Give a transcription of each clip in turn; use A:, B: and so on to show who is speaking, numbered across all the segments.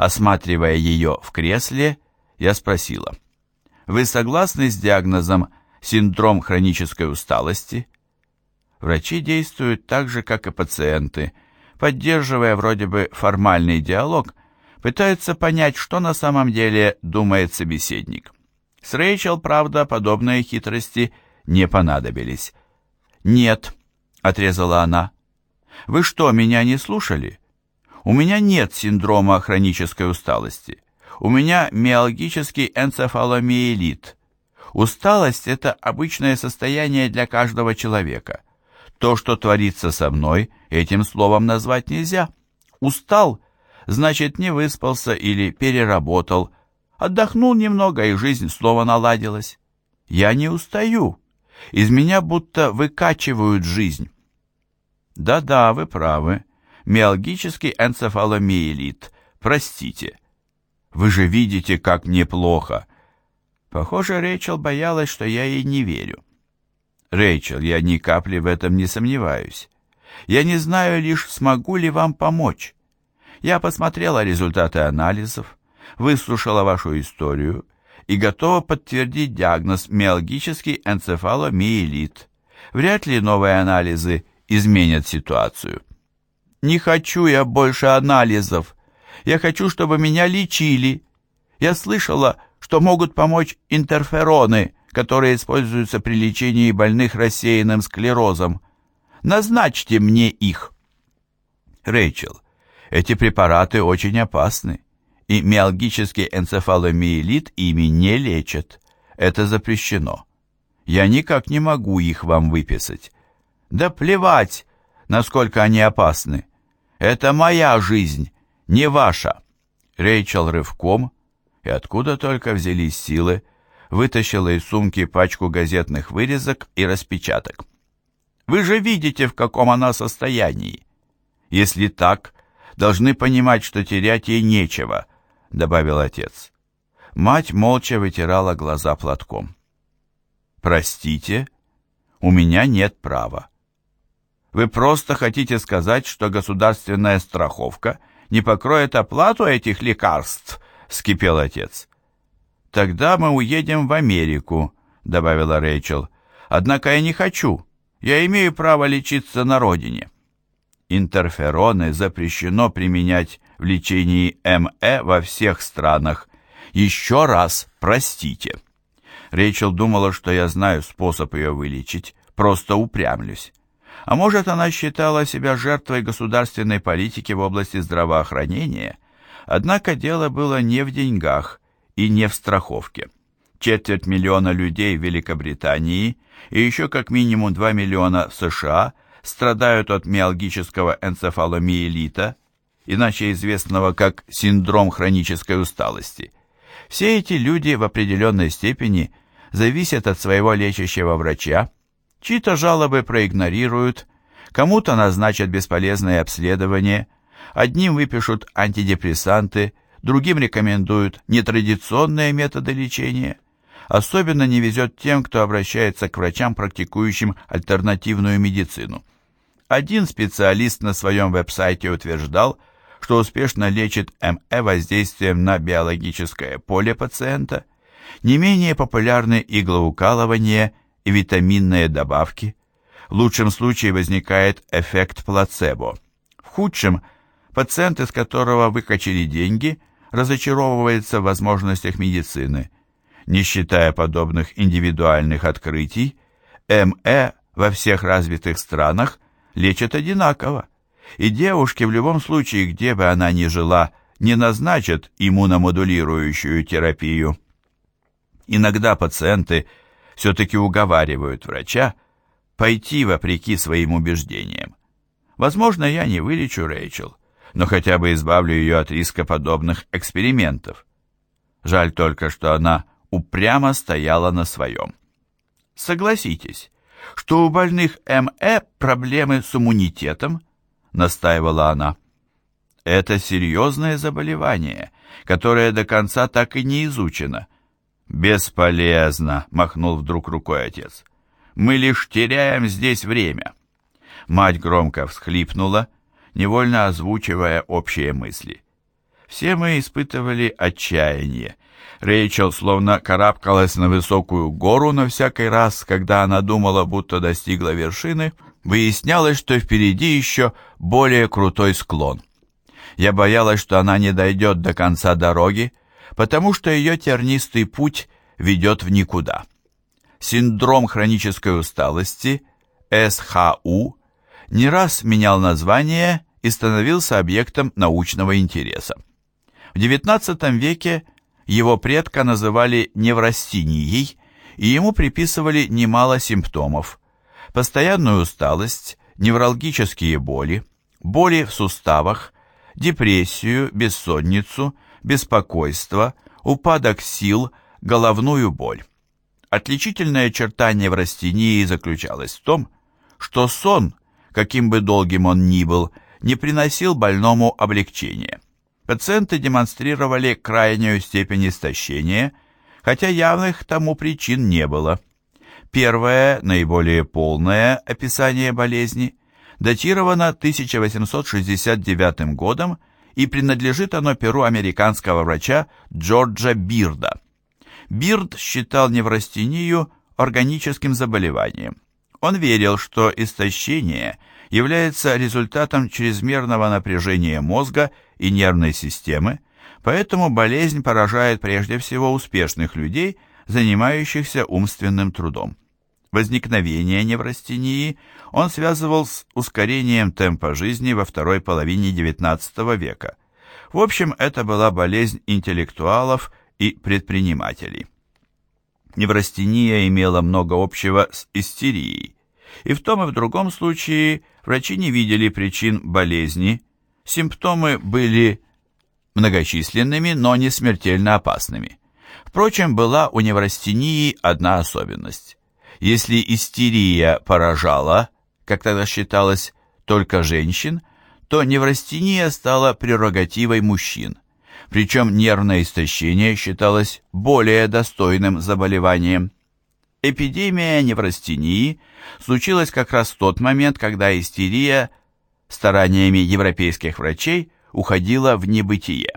A: Осматривая ее в кресле, я спросила, «Вы согласны с диагнозом синдром хронической усталости?» Врачи действуют так же, как и пациенты, поддерживая вроде бы формальный диалог, пытаются понять, что на самом деле думает собеседник. С Рэйчел, правда, подобные хитрости не понадобились. «Нет», — отрезала она. «Вы что, меня не слушали? У меня нет синдрома хронической усталости. У меня миалгический энцефаломиелит. Усталость – это обычное состояние для каждого человека. То, что творится со мной, этим словом назвать нельзя. Устал – значит, не выспался или переработал. Отдохнул немного, и жизнь снова наладилась. Я не устаю. Из меня будто выкачивают жизнь. Да-да, вы правы миалгический энцефаломиелит. Простите. Вы же видите, как неплохо. Похоже, Рэйчел боялась, что я ей не верю. Рэйчел, я ни капли в этом не сомневаюсь. Я не знаю лишь, смогу ли вам помочь. Я посмотрела результаты анализов, выслушала вашу историю и готова подтвердить диагноз миалгический энцефаломиелит. Вряд ли новые анализы изменят ситуацию. Не хочу я больше анализов. Я хочу, чтобы меня лечили. Я слышала, что могут помочь интерфероны, которые используются при лечении больных рассеянным склерозом. Назначьте мне их. Рэйчел, эти препараты очень опасны, и миалгический энцефаломиелит ими не лечат. Это запрещено. Я никак не могу их вам выписать. Да плевать, насколько они опасны. Это моя жизнь, не ваша. Рейчел рывком, и откуда только взялись силы, вытащила из сумки пачку газетных вырезок и распечаток. Вы же видите, в каком она состоянии. Если так, должны понимать, что терять ей нечего, добавил отец. Мать молча вытирала глаза платком. Простите, у меня нет права. Вы просто хотите сказать, что государственная страховка не покроет оплату этих лекарств?» — вскипел отец. «Тогда мы уедем в Америку», — добавила Рэйчел. «Однако я не хочу. Я имею право лечиться на родине». Интерфероны запрещено применять в лечении МЭ во всех странах. Еще раз простите. Рэйчел думала, что я знаю способ ее вылечить, просто упрямлюсь. А может, она считала себя жертвой государственной политики в области здравоохранения? Однако дело было не в деньгах и не в страховке. Четверть миллиона людей в Великобритании и еще как минимум 2 миллиона в США страдают от миалгического энцефаломиелита, иначе известного как синдром хронической усталости. Все эти люди в определенной степени зависят от своего лечащего врача, Чьи-то жалобы проигнорируют, кому-то назначат бесполезное обследование, одним выпишут антидепрессанты, другим рекомендуют нетрадиционные методы лечения. Особенно не везет тем, кто обращается к врачам, практикующим альтернативную медицину. Один специалист на своем веб-сайте утверждал, что успешно лечит МЭ воздействием на биологическое поле пациента. Не менее популярны иглоукалывание витаминные добавки. В лучшем случае возникает эффект плацебо. В худшем пациент, из которого выкачали деньги, разочаровывается в возможностях медицины. Не считая подобных индивидуальных открытий, МЭ во всех развитых странах лечат одинаково, и девушке в любом случае, где бы она ни жила, не назначат иммуномодулирующую терапию. Иногда пациенты – все-таки уговаривают врача пойти вопреки своим убеждениям. Возможно, я не вылечу Рэйчел, но хотя бы избавлю ее от риска подобных экспериментов. Жаль только, что она упрямо стояла на своем. Согласитесь, что у больных МЭ проблемы с иммунитетом, настаивала она. Это серьезное заболевание, которое до конца так и не изучено. «Бесполезно», — махнул вдруг рукой отец. «Мы лишь теряем здесь время». Мать громко всхлипнула, невольно озвучивая общие мысли. Все мы испытывали отчаяние. Рэйчел словно карабкалась на высокую гору, но всякий раз, когда она думала, будто достигла вершины, выяснялось, что впереди еще более крутой склон. Я боялась, что она не дойдет до конца дороги, потому что ее тернистый путь ведет в никуда. Синдром хронической усталости, СХУ, не раз менял название и становился объектом научного интереса. В XIX веке его предка называли неврастинией, и ему приписывали немало симптомов. Постоянную усталость, невралгические боли, боли в суставах, депрессию, бессонницу, беспокойство, упадок сил, головную боль. Отличительная черта неврастении заключалась в том, что сон, каким бы долгим он ни был, не приносил больному облегчения. Пациенты демонстрировали крайнюю степень истощения, хотя явных тому причин не было. Первое, наиболее полное описание болезни датировано 1869 годом и принадлежит оно перу американского врача Джорджа Бирда. Бирд считал неврастению органическим заболеванием. Он верил, что истощение является результатом чрезмерного напряжения мозга и нервной системы, поэтому болезнь поражает прежде всего успешных людей, занимающихся умственным трудом. Возникновение неврастении он связывал с ускорением темпа жизни во второй половине XIX века. В общем, это была болезнь интеллектуалов и предпринимателей. Неврастения имела много общего с истерией, и в том и в другом случае врачи не видели причин болезни, симптомы были многочисленными, но не смертельно опасными. Впрочем, была у неврастении одна особенность. Если истерия поражала, как тогда считалось, только женщин, то неврастения стала прерогативой мужчин. Причем нервное истощение считалось более достойным заболеванием. Эпидемия неврастении случилась как раз в тот момент, когда истерия стараниями европейских врачей уходила в небытие.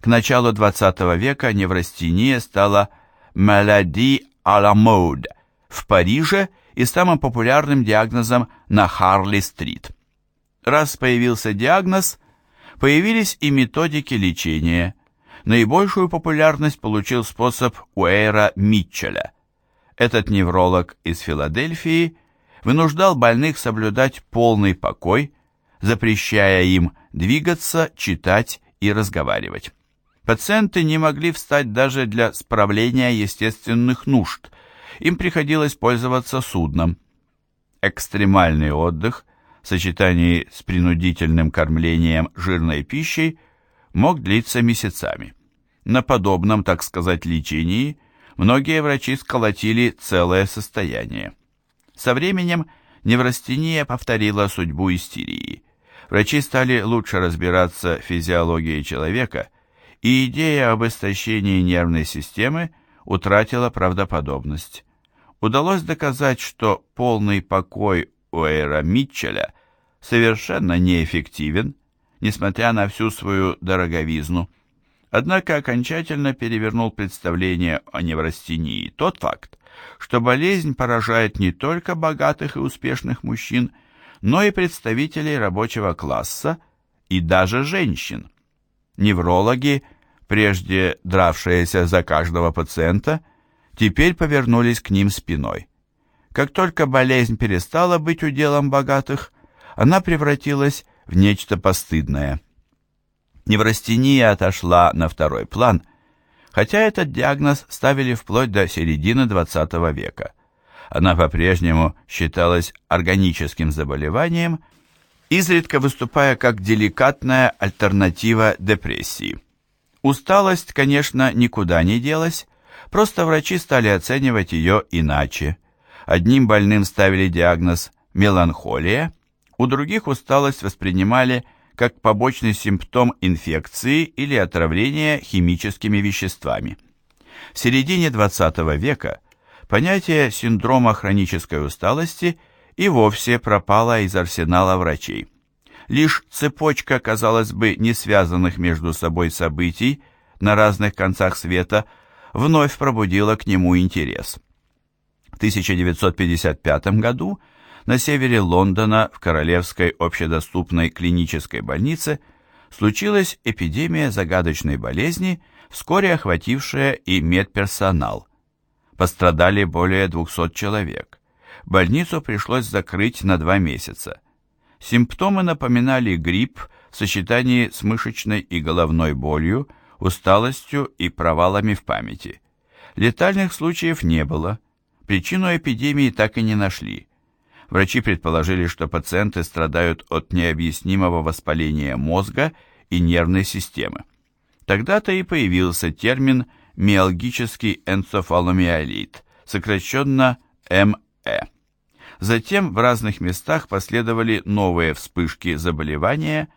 A: К началу XX века неврастения стала «maladie à la mode», в Париже и самым популярным диагнозом на Харли-стрит. Раз появился диагноз, появились и методики лечения. Наибольшую популярность получил способ Уэйра Митчеля. Этот невролог из Филадельфии вынуждал больных соблюдать полный покой, запрещая им двигаться, читать и разговаривать. Пациенты не могли встать даже для справления естественных нужд, им приходилось пользоваться судном. Экстремальный отдых в сочетании с принудительным кормлением жирной пищей мог длиться месяцами. На подобном, так сказать, лечении многие врачи сколотили целое состояние. Со временем неврастения повторила судьбу истерии. Врачи стали лучше разбираться в физиологии человека, и идея об истощении нервной системы утратила правдоподобность удалось доказать, что полный покой Уэйра Митчеля совершенно неэффективен, несмотря на всю свою дороговизну. Однако окончательно перевернул представление о неврастении тот факт, что болезнь поражает не только богатых и успешных мужчин, но и представителей рабочего класса и даже женщин. Неврологи, прежде дравшиеся за каждого пациента, теперь повернулись к ним спиной. Как только болезнь перестала быть уделом богатых, она превратилась в нечто постыдное. Неврастения отошла на второй план, хотя этот диагноз ставили вплоть до середины XX века. Она по-прежнему считалась органическим заболеванием, изредка выступая как деликатная альтернатива депрессии. Усталость, конечно, никуда не делась, Просто врачи стали оценивать ее иначе. Одним больным ставили диагноз меланхолия, у других усталость воспринимали как побочный симптом инфекции или отравления химическими веществами. В середине XX века понятие синдрома хронической усталости и вовсе пропало из арсенала врачей. Лишь цепочка, казалось бы, не связанных между собой событий на разных концах света вновь пробудила к нему интерес. В 1955 году на севере Лондона в Королевской общедоступной клинической больнице случилась эпидемия загадочной болезни, вскоре охватившая и медперсонал. Пострадали более 200 человек. Больницу пришлось закрыть на два месяца. Симптомы напоминали грипп в сочетании с мышечной и головной болью, усталостью и провалами в памяти. Летальных случаев не было. Причину эпидемии так и не нашли. Врачи предположили, что пациенты страдают от необъяснимого воспаления мозга и нервной системы. Тогда-то и появился термин «миалгический энцефаломиолит», сокращенно МЭ. Затем в разных местах последовали новые вспышки заболевания,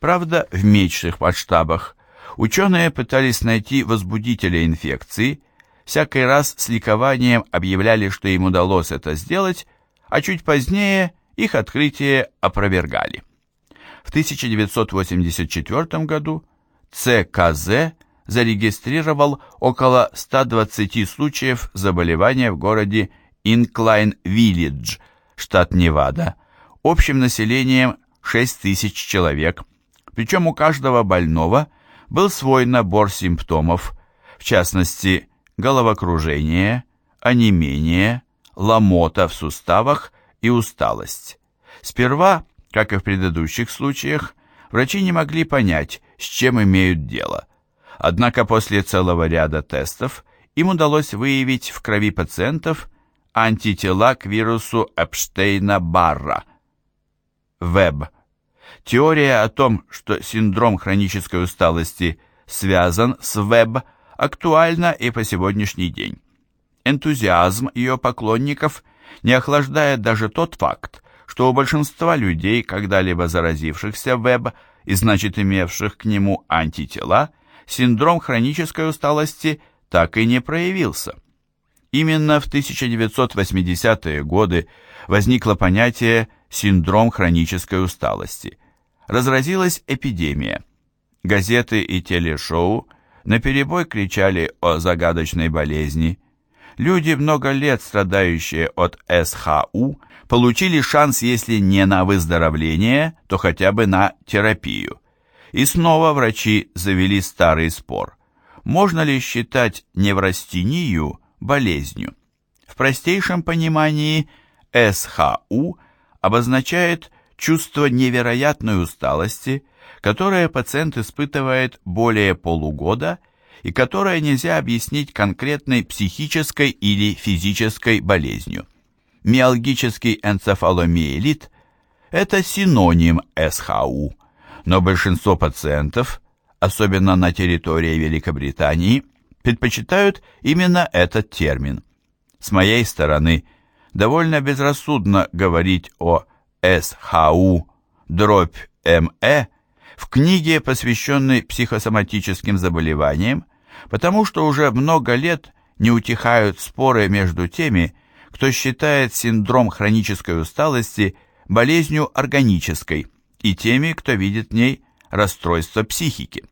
A: правда, в меньших масштабах. Ученые пытались найти возбудителя инфекции, всякий раз с ликованием объявляли, что им удалось это сделать, а чуть позднее их открытие опровергали. В 1984 году ЦКЗ зарегистрировал около 120 случаев заболевания в городе Инклайн-Виллидж, штат Невада, общим населением 6 тысяч человек, причем у каждого больного был свой набор симптомов, в частности, головокружение, онемение, ломота в суставах и усталость. Сперва, как и в предыдущих случаях, врачи не могли понять, с чем имеют дело. Однако после целого ряда тестов им удалось выявить в крови пациентов антитела к вирусу Эпштейна-Барра. Веб. Теория о том, что синдром хронической усталости связан с ВЭБ, актуальна и по сегодняшний день. Энтузиазм ее поклонников не охлаждает даже тот факт, что у большинства людей, когда-либо заразившихся ВЭБ и значит имевших к нему антитела, синдром хронической усталости так и не проявился. Именно в 1980-е годы возникло понятие «синдром хронической усталости». Разразилась эпидемия. Газеты и телешоу наперебой кричали о загадочной болезни. Люди, много лет страдающие от СХУ, получили шанс, если не на выздоровление, то хотя бы на терапию. И снова врачи завели старый спор. Можно ли считать неврастению болезнью. В простейшем понимании СХУ обозначает чувство невероятной усталости, которое пациент испытывает более полугода и которое нельзя объяснить конкретной психической или физической болезнью. Миалгический энцефаломиелит – это синоним СХУ, но большинство пациентов, особенно на территории Великобритании, предпочитают именно этот термин. С моей стороны, довольно безрассудно говорить о СХУ дробь МЭ в книге, посвященной психосоматическим заболеваниям, потому что уже много лет не утихают споры между теми, кто считает синдром хронической усталости болезнью органической, и теми, кто видит в ней расстройство психики.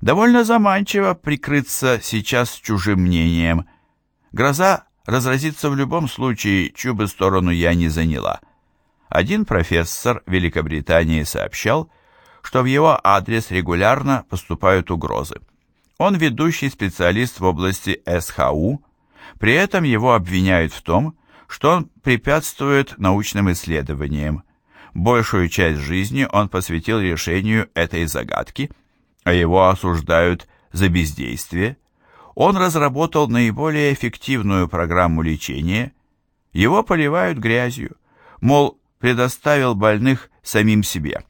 A: Довольно заманчиво прикрыться сейчас чужим мнением. Гроза разразится в любом случае, чью бы сторону я не заняла. Один профессор Великобритании сообщал, что в его адрес регулярно поступают угрозы. Он ведущий специалист в области СХУ, при этом его обвиняют в том, что он препятствует научным исследованиям. Большую часть жизни он посвятил решению этой загадки – а его осуждают за бездействие, он разработал наиболее эффективную программу лечения, его поливают грязью, мол, предоставил больных самим себе.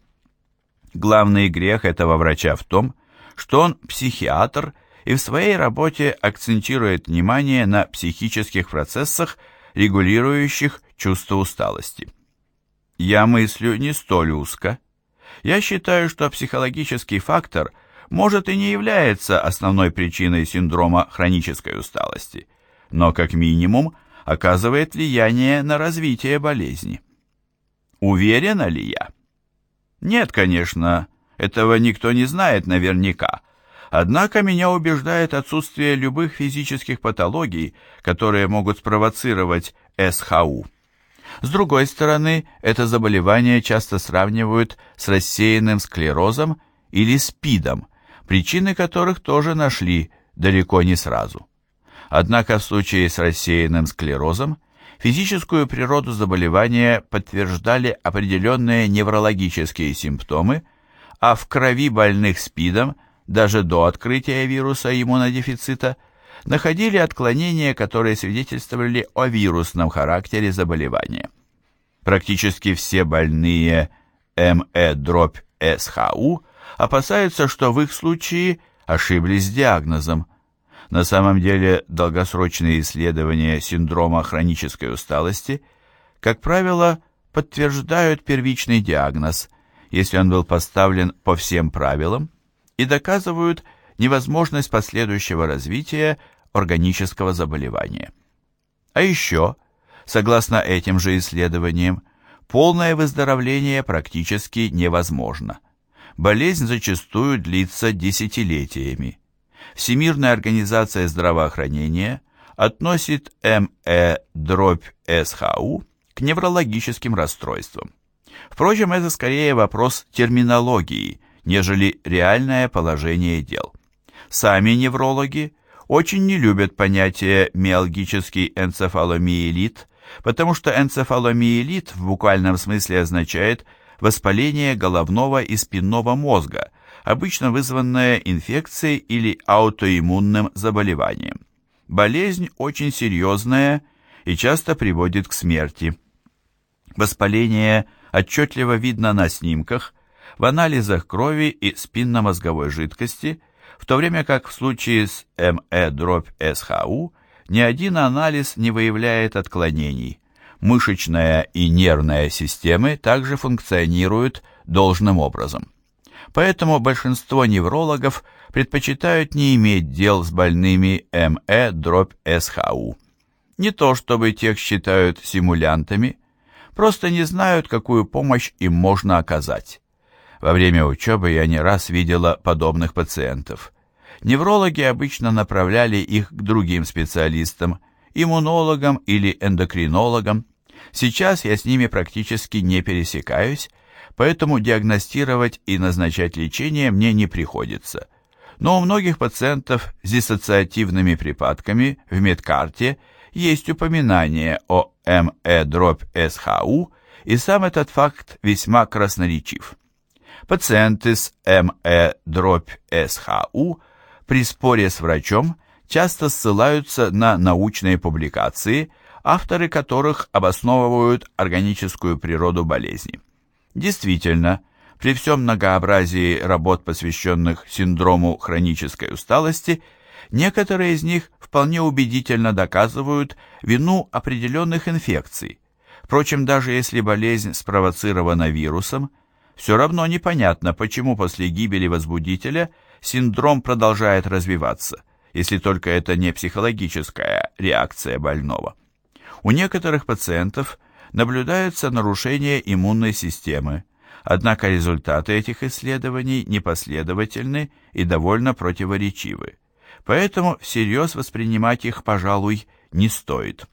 A: Главный грех этого врача в том, что он психиатр и в своей работе акцентирует внимание на психических процессах, регулирующих чувство усталости. Я мыслю не столь узко. Я считаю, что психологический фактор может и не является основной причиной синдрома хронической усталости, но как минимум оказывает влияние на развитие болезни. Уверена ли я? Нет, конечно, этого никто не знает наверняка. Однако меня убеждает отсутствие любых физических патологий, которые могут спровоцировать СХУ. С другой стороны, это заболевание часто сравнивают с рассеянным склерозом или СПИДом, причины которых тоже нашли далеко не сразу. Однако в случае с рассеянным склерозом физическую природу заболевания подтверждали определенные неврологические симптомы, а в крови больных СПИДом даже до открытия вируса иммунодефицита находили отклонения, которые свидетельствовали о вирусном характере заболевания. Практически все больные МЭ-СХУ опасаются, что в их случае ошиблись с диагнозом. На самом деле долгосрочные исследования синдрома хронической усталости, как правило, подтверждают первичный диагноз, если он был поставлен по всем правилам, и доказывают невозможность последующего развития органического заболевания. А еще, согласно этим же исследованиям, полное выздоровление практически невозможно. Болезнь зачастую длится десятилетиями. Всемирная организация здравоохранения относит МЭ-СХУ к неврологическим расстройствам. Впрочем, это скорее вопрос терминологии, нежели реальное положение дел. Сами неврологи очень не любят понятие миалгический энцефаломиелит, потому что энцефаломиелит в буквальном смысле означает воспаление головного и спинного мозга, обычно вызванное инфекцией или аутоиммунным заболеванием. Болезнь очень серьезная и часто приводит к смерти. Воспаление отчетливо видно на снимках, в анализах крови и спинномозговой жидкости, в то время как в случае с МЭ-СХУ ни один анализ не выявляет отклонений. Мышечная и нервная системы также функционируют должным образом. Поэтому большинство неврологов предпочитают не иметь дел с больными МЭ-СХУ. Не то чтобы тех считают симулянтами, просто не знают, какую помощь им можно оказать. Во время учебы я не раз видела подобных пациентов. Неврологи обычно направляли их к другим специалистам, иммунологам или эндокринологам. Сейчас я с ними практически не пересекаюсь, поэтому диагностировать и назначать лечение мне не приходится. Но у многих пациентов с диссоциативными припадками в медкарте есть упоминание о МЭ-СХУ, и сам этот факт весьма красноречив. Пациенты с МЭ-СХУ при споре с врачом часто ссылаются на научные публикации, авторы которых обосновывают органическую природу болезни. Действительно, при всем многообразии работ, посвященных синдрому хронической усталости, некоторые из них вполне убедительно доказывают вину определенных инфекций. Впрочем, даже если болезнь спровоцирована вирусом, все равно непонятно, почему после гибели возбудителя синдром продолжает развиваться, если только это не психологическая реакция больного. У некоторых пациентов – наблюдается нарушение иммунной системы, однако результаты этих исследований непоследовательны и довольно противоречивы, поэтому всерьез воспринимать их, пожалуй, не стоит.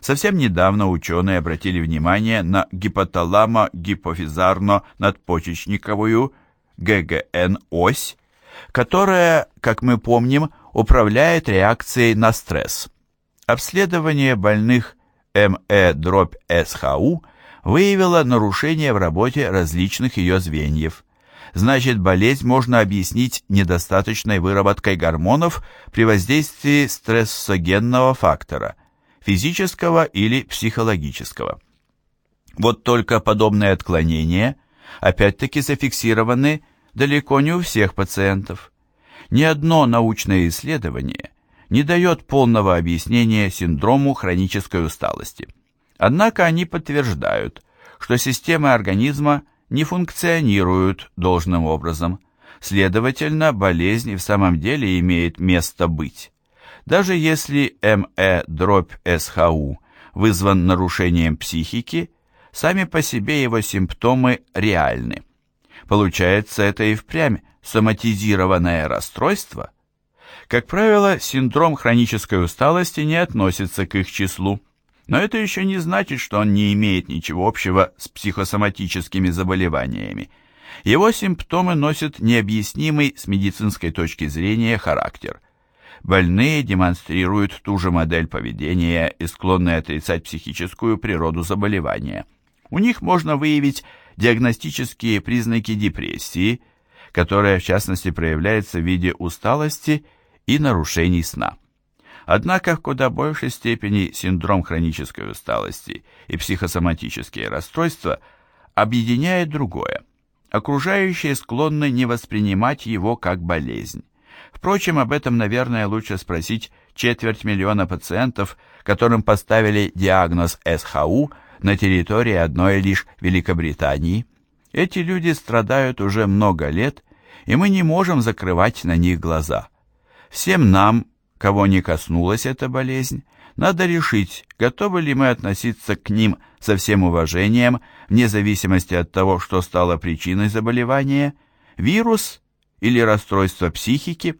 A: Совсем недавно ученые обратили внимание на гипоталамо-гипофизарно-надпочечниковую ГГН-ось, которая, как мы помним, управляет реакцией на стресс. Обследование больных МЭ-СХУ выявила нарушение в работе различных ее звеньев. Значит, болезнь можно объяснить недостаточной выработкой гормонов при воздействии стрессогенного фактора, физического или психологического. Вот только подобные отклонения опять-таки зафиксированы далеко не у всех пациентов. Ни одно научное исследование не дает полного объяснения синдрому хронической усталости. Однако они подтверждают, что системы организма не функционируют должным образом, следовательно, болезнь в самом деле имеет место быть. Даже если МЭ-СХУ вызван нарушением психики, сами по себе его симптомы реальны. Получается, это и впрямь соматизированное расстройство? Как правило, синдром хронической усталости не относится к их числу, но это еще не значит, что он не имеет ничего общего с психосоматическими заболеваниями. Его симптомы носят необъяснимый с медицинской точки зрения характер. Больные демонстрируют ту же модель поведения и склонны отрицать психическую природу заболевания. У них можно выявить диагностические признаки депрессии, которая в частности проявляется в виде усталости и нарушений сна. Однако в куда большей степени синдром хронической усталости и психосоматические расстройства объединяет другое. Окружающие склонны не воспринимать его как болезнь. Впрочем, об этом, наверное, лучше спросить четверть миллиона пациентов, которым поставили диагноз СХУ на территории одной лишь Великобритании. Эти люди страдают уже много лет, и мы не можем закрывать на них глаза. Всем нам, кого не коснулась эта болезнь, надо решить, готовы ли мы относиться к ним со всем уважением, вне зависимости от того, что стало причиной заболевания, вирус или расстройство психики.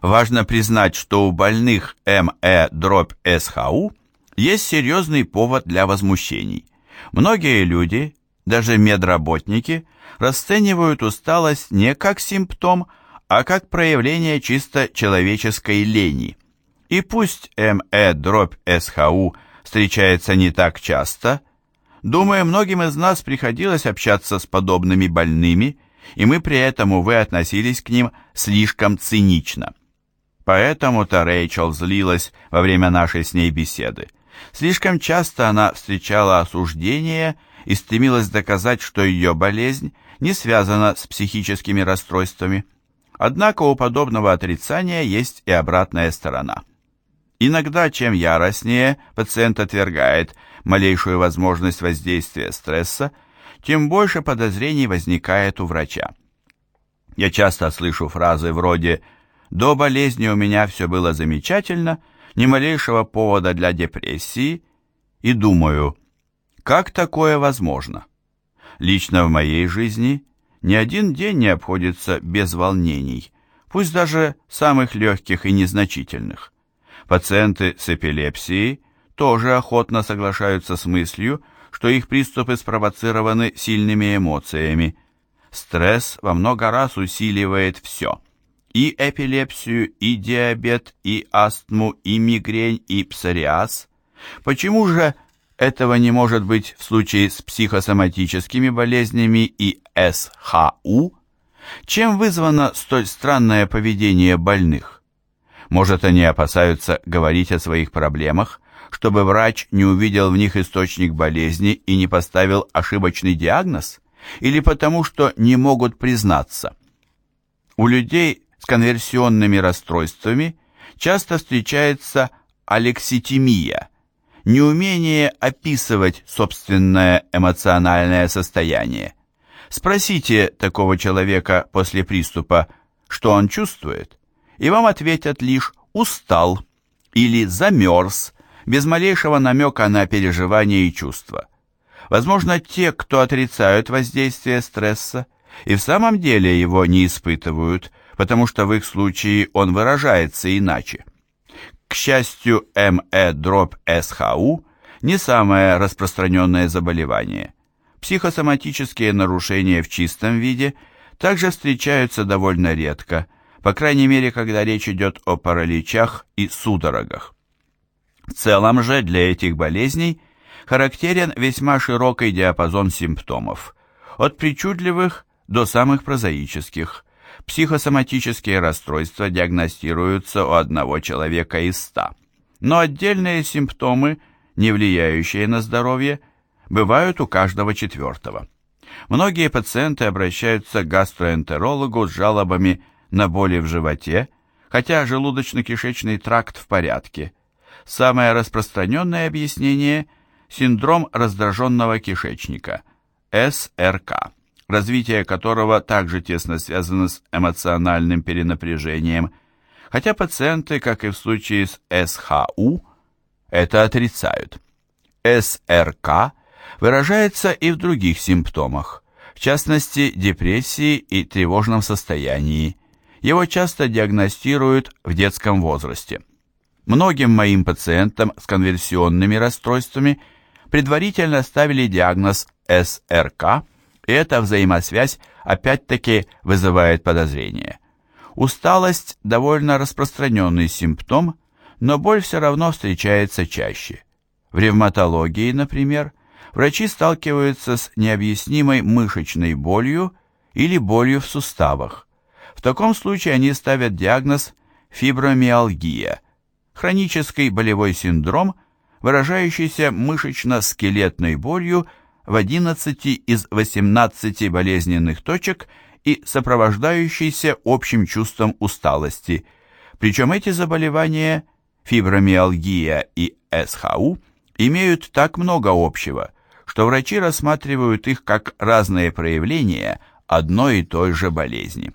A: Важно признать, что у больных МЭ-СХУ есть серьезный повод для возмущений. Многие люди, даже медработники, расценивают усталость не как симптом, а как проявление чисто человеческой лени. И пусть МЭ-СХУ встречается не так часто, думаю, многим из нас приходилось общаться с подобными больными, и мы при этом, увы, относились к ним слишком цинично. Поэтому-то Рэйчел злилась во время нашей с ней беседы. Слишком часто она встречала осуждение и стремилась доказать, что ее болезнь не связана с психическими расстройствами. Однако у подобного отрицания есть и обратная сторона. Иногда, чем яростнее пациент отвергает малейшую возможность воздействия стресса, тем больше подозрений возникает у врача. Я часто слышу фразы вроде «до болезни у меня все было замечательно», ни малейшего повода для депрессии, и думаю, как такое возможно? Лично в моей жизни ни один день не обходится без волнений, пусть даже самых легких и незначительных. Пациенты с эпилепсией тоже охотно соглашаются с мыслью, что их приступы спровоцированы сильными эмоциями. Стресс во много раз усиливает все. И эпилепсию, и диабет, и астму, и мигрень, и псориаз. Почему же этого не может быть в случае с психосоматическими болезнями и СХУ? Чем вызвано столь странное поведение больных? Может, они опасаются говорить о своих проблемах, чтобы врач не увидел в них источник болезни и не поставил ошибочный диагноз? Или потому, что не могут признаться? У людей с конверсионными расстройствами часто встречается алекситимия, неумение описывать собственное эмоциональное состояние. Спросите такого человека после приступа, что он чувствует, и вам ответят лишь «устал» или «замерз», без малейшего намека на переживания и чувства. Возможно, те, кто отрицают воздействие стресса, и в самом деле его не испытывают, потому что в их случае он выражается иначе. К счастью, МЭ-СХУ не самое распространенное заболевание. Психосоматические нарушения в чистом виде также встречаются довольно редко, по крайней мере, когда речь идет о параличах и судорогах. В целом же для этих болезней характерен весьма широкий диапазон симптомов, от причудливых до самых прозаических. Психосоматические расстройства диагностируются у одного человека из ста, но отдельные симптомы, не влияющие на здоровье, бывают у каждого четвертого. Многие пациенты обращаются к гастроэнтерологу с жалобами на боли в животе, хотя желудочно-кишечный тракт в порядке. Самое распространенное объяснение – синдром раздраженного кишечника, СРК развитие которого также тесно связано с эмоциональным перенапряжением, хотя пациенты, как и в случае с СХУ, это отрицают. СРК выражается и в других симптомах, в частности депрессии и тревожном состоянии. Его часто диагностируют в детском возрасте. Многим моим пациентам с конверсионными расстройствами предварительно ставили диагноз СРК, эта взаимосвязь опять-таки вызывает подозрение. Усталость – довольно распространенный симптом, но боль все равно встречается чаще. В ревматологии, например, врачи сталкиваются с необъяснимой мышечной болью или болью в суставах. В таком случае они ставят диагноз фибромиалгия, хронический болевой синдром, выражающийся мышечно-скелетной болью в 11 из 18 болезненных точек и сопровождающийся общим чувством усталости. Причем эти заболевания, фибромиалгия и СХУ, имеют так много общего, что врачи рассматривают их как разные проявления одной и той же болезни.